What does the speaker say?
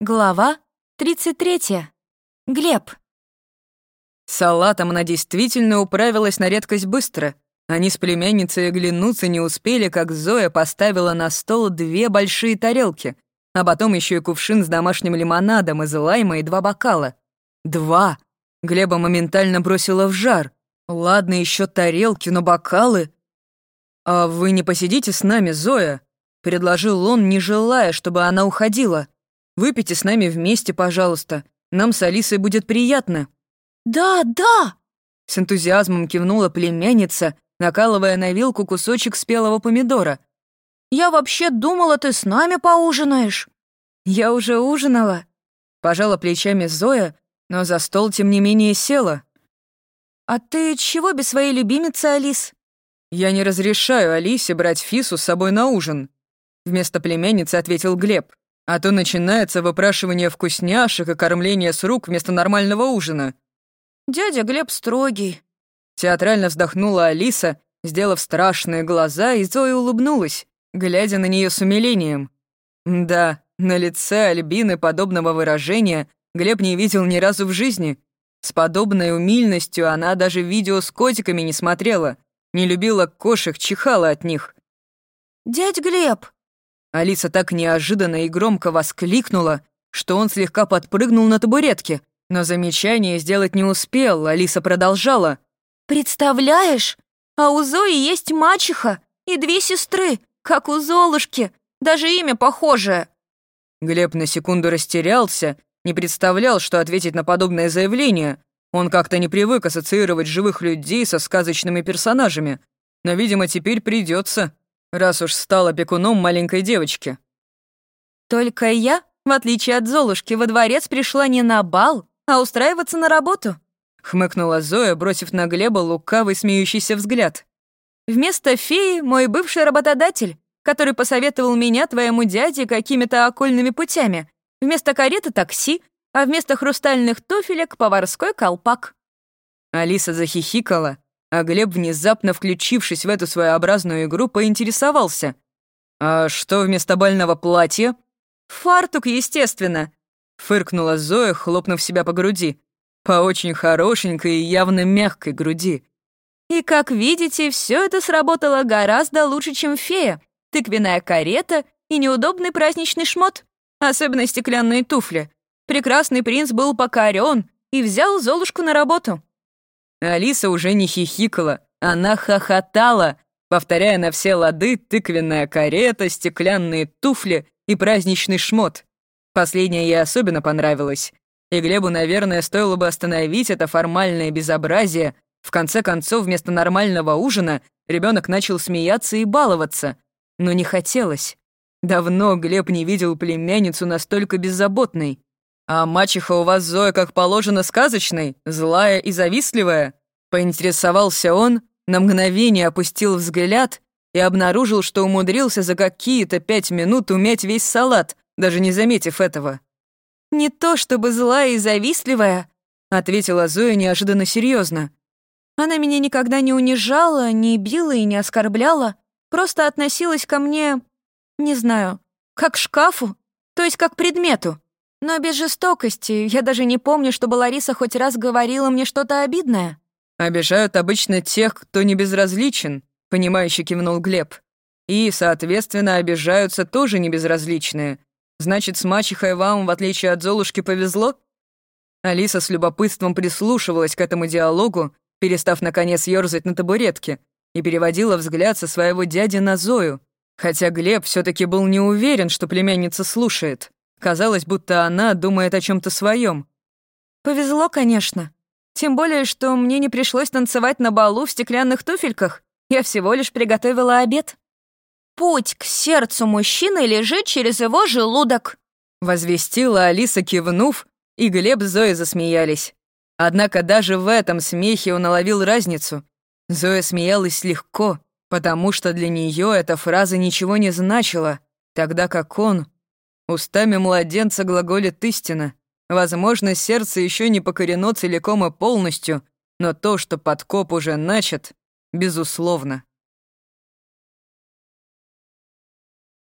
Глава 33. Глеб. Салатом она действительно управилась на редкость быстро. Они с племянницей оглянуться не успели, как Зоя поставила на стол две большие тарелки, а потом еще и кувшин с домашним лимонадом из лайма и два бокала. Два! Глеба моментально бросила в жар. Ладно, еще тарелки, но бокалы... «А вы не посидите с нами, Зоя?» — предложил он, не желая, чтобы она уходила. Выпейте с нами вместе, пожалуйста. Нам с Алисой будет приятно». «Да, да!» С энтузиазмом кивнула племянница, накалывая на вилку кусочек спелого помидора. «Я вообще думала, ты с нами поужинаешь». «Я уже ужинала». Пожала плечами Зоя, но за стол, тем не менее, села. «А ты чего без своей любимицы, Алис?» «Я не разрешаю Алисе брать Фису с собой на ужин», вместо племянницы ответил Глеб. А то начинается выпрашивание вкусняшек и кормление с рук вместо нормального ужина. Дядя Глеб строгий. Театрально вздохнула Алиса, сделав страшные глаза, и Зоя улыбнулась, глядя на нее с умилением. Да, на лице Альбины подобного выражения Глеб не видел ни разу в жизни. С подобной умильностью она даже видео с котиками не смотрела, не любила кошек, чихала от них. «Дядь Глеб!» Алиса так неожиданно и громко воскликнула, что он слегка подпрыгнул на табуретке, но замечание сделать не успел, Алиса продолжала. «Представляешь, а у Зои есть мачеха и две сестры, как у Золушки, даже имя похожее». Глеб на секунду растерялся, не представлял, что ответить на подобное заявление. Он как-то не привык ассоциировать живых людей со сказочными персонажами, но, видимо, теперь придется раз уж стал опекуном маленькой девочки. Только я, в отличие от Золушки, во дворец пришла не на бал, а устраиваться на работу. Хмыкнула Зоя, бросив на Глеба лукавый смеющийся взгляд. Вместо феи мой бывший работодатель, который посоветовал меня твоему дяде какими-то окольными путями. Вместо кареты такси, а вместо хрустальных туфелек поварской колпак. Алиса захихикала, а Глеб, внезапно включившись в эту своеобразную игру, поинтересовался. «А что вместо бального платья?» «Фартук, естественно», — фыркнула Зоя, хлопнув себя по груди. По очень хорошенькой и явно мягкой груди. «И, как видите, все это сработало гораздо лучше, чем фея. Тыквенная карета и неудобный праздничный шмот, особенно стеклянные туфли. Прекрасный принц был покорен и взял Золушку на работу». Алиса уже не хихикала, она хохотала, повторяя на все лады тыквенная карета, стеклянные туфли и праздничный шмот. Последнее ей особенно понравилось. И Глебу, наверное, стоило бы остановить это формальное безобразие. В конце концов, вместо нормального ужина ребенок начал смеяться и баловаться. Но не хотелось. Давно Глеб не видел племянницу настолько беззаботной. «А мачеха у вас, Зоя, как положено, сказочной, злая и завистливая?» Поинтересовался он, на мгновение опустил взгляд и обнаружил, что умудрился за какие-то пять минут умять весь салат, даже не заметив этого. «Не то чтобы злая и завистливая», — ответила Зоя неожиданно серьезно. «Она меня никогда не унижала, не била и не оскорбляла, просто относилась ко мне, не знаю, как к шкафу, то есть как к предмету. Но без жестокости. Я даже не помню, чтобы Лариса хоть раз говорила мне что-то обидное. Обижают обычно тех, кто не безразличен, понимающе кивнул Глеб. И, соответственно, обижаются тоже небезразличные. Значит, с мачехой вам, в отличие от Золушки, повезло? Алиса с любопытством прислушивалась к этому диалогу, перестав, наконец, ёрзать на табуретке, и переводила взгляд со своего дяди на Зою, хотя Глеб все таки был не уверен, что племянница слушает. Казалось, будто она думает о чем то своем. «Повезло, конечно. Тем более, что мне не пришлось танцевать на балу в стеклянных туфельках. Я всего лишь приготовила обед. Путь к сердцу мужчины лежит через его желудок», — возвестила Алиса, кивнув, и Глеб с Зоей засмеялись. Однако даже в этом смехе он уловил разницу. Зоя смеялась легко, потому что для нее эта фраза ничего не значила, тогда как он Устами младенца глаголит истина. Возможно, сердце еще не покорено целиком и полностью, но то, что подкоп уже начат, безусловно.